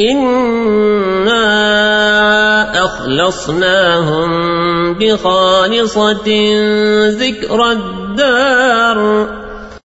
إنا أخلصناهم بخالصة ذكر الدار